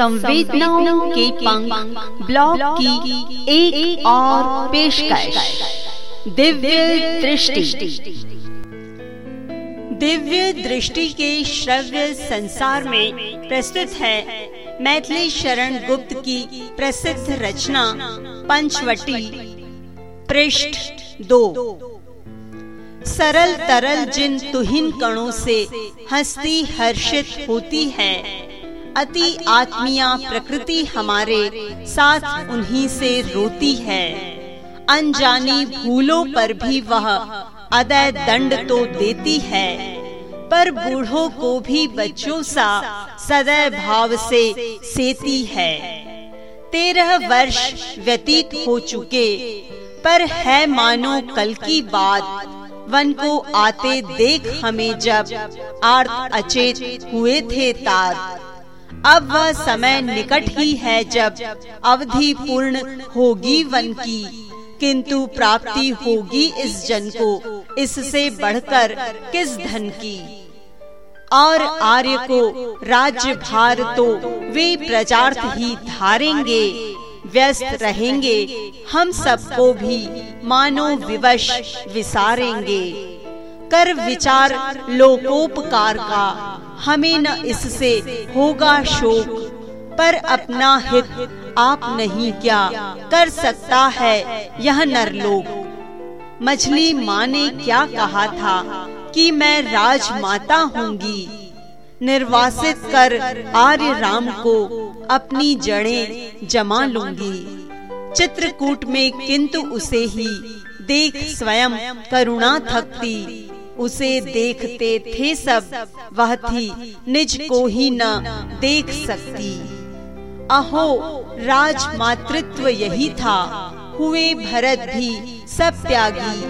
संवेदनाओं के पंख ब्लॉग की एक, एक और पेशकश। दिव्य दृष्टि। दिव्य दृष्टि के श्रव्य संसार में प्रस्तुत है मैथिली शरण गुप्त की प्रसिद्ध रचना पंचवटी पृष्ठ दो। सरल तरल जिन तुहिन कणों से हस्ती हर्षित होती है अति आत्मिया प्रकृति हमारे साथ उन्हीं से रोती है। अनजानी भूलों पर भी वह अदय दंड तो देती है, पर बूढ़ों को भी बच्चों सा सदैव भाव से सेती है। तेरह वर्ष व्यतीत हो चुके, पर है मानो कल की बात, वन को आते देख हमें जब आर्त अचेत हुए थे तार। अब वह समय निकट ही है जब अवधि पूर्ण होगी वन की, किंतु प्राप्ति होगी इस जन को, इससे बढ़कर किस धन की? और आर्य को राज्य भार तो वे प्रजार्थ ही धारेंगे, व्यस्त रहेंगे, हम सबको भी मानो विवश विसारेंगे। कर विचार लोकोपकार का हमें न इससे होगा शोक पर अपना हित आप नहीं क्या कर सकता है यह नरलोक मछली माँ ने क्या कहा था कि मैं राजमाता होंगी? निर्वासित कर आर्य राम को अपनी जड़ें जमा लूँगी। चित्रकूट में किंतु उसे ही देख स्वयं करुणा थकती। उसे देखते थे सब वह थी निज को ही न देख सकती। अहो राज मातृत्व यही था। हुए भरत भी सब त्यागी।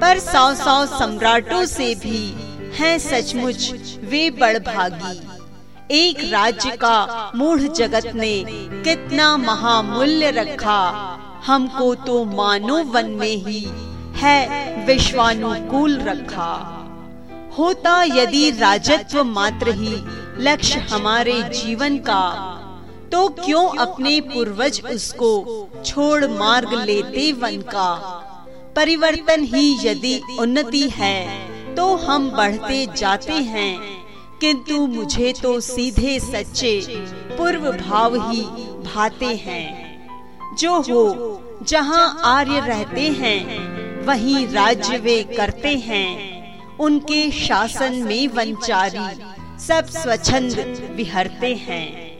पर सौ सौ सम्राटों से भी हैं सचमुच वे बड़ भागी। एक राज्य का मूढ़ जगत ने कितना महामूल्य रखा। हमको तो मानो वन में ही है विश्वानुकूल रखा। होता यदि राजत्व मात्र ही लक्ष्य हमारे जीवन का तो क्यों अपने पूर्वज उसको छोड़ मार्ग लेते वन का? परिवर्तन ही यदि उन्नति है तो हम बढ़ते जाते हैं। किंतु मुझे तो सीधे सच्चे पूर्व भाव ही भाते हैं। जो हो, जहाँ आर्य रहते हैं वही राज्य वे करते हैं। उनके शासन में वंचारी सब स्वच्छंद विहरते हैं।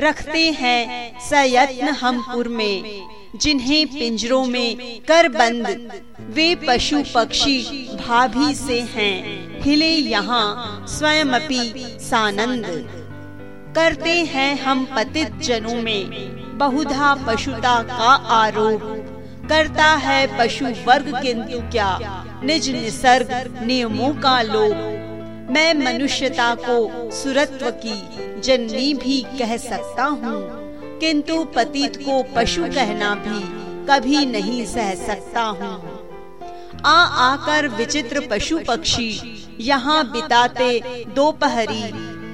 रखते हैं सयत्न हमपुर में, जिन्हें पिंजरों में कर बंद। वे पशु पक्षी भाभी से हैं। हिले यहाँ स्वयं अपी सानंद। करते हैं हम पतित जनों में, बहुधा पशुता का आरोप। करता है पशु वर्ग किंतु क्या? निज निसर्ग नियमों का लोभ मैं मनुष्यता को सुरत्व की जननी भी कह सकता हूँ। किंतु पतित को पशु कहना भी कभी नहीं सह सकता हूँ। आ आकर विचित्र पशु पक्षी यहाँ बिताते दोपहरी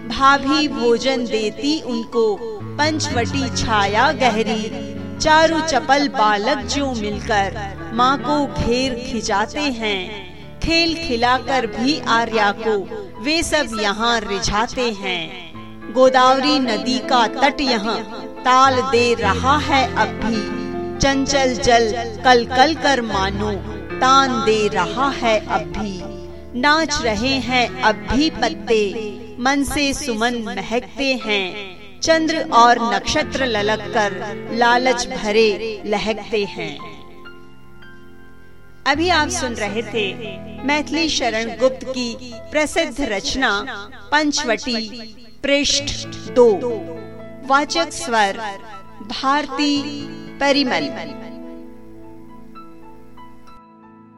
भाभी भोजन देती उनको पंचवटी छाया गहरी। चारू चपल बालक जो मिलकर माँ को घेर खिंचाते हैं। खेल खिलाकर भी आर्या को वे सब यहाँ रिझाते हैं। गोदावरी नदी का तट यहाँ ताल दे रहा है अब भी। चंचल जल कल कल कर मानो तान दे रहा है अब भी। नाच रहे हैं अब भी पत्ते, मन से सुमन महकते हैं। चंद्र और नक्षत्र ललक कर लालच भरे लहकते हैं। अभी आप सुन रहे थे मैथिली शरण गुप्त की प्रसिद्ध रचना पंचवटी पृष्ठ दो। वाचक स्वर भारती परिमल।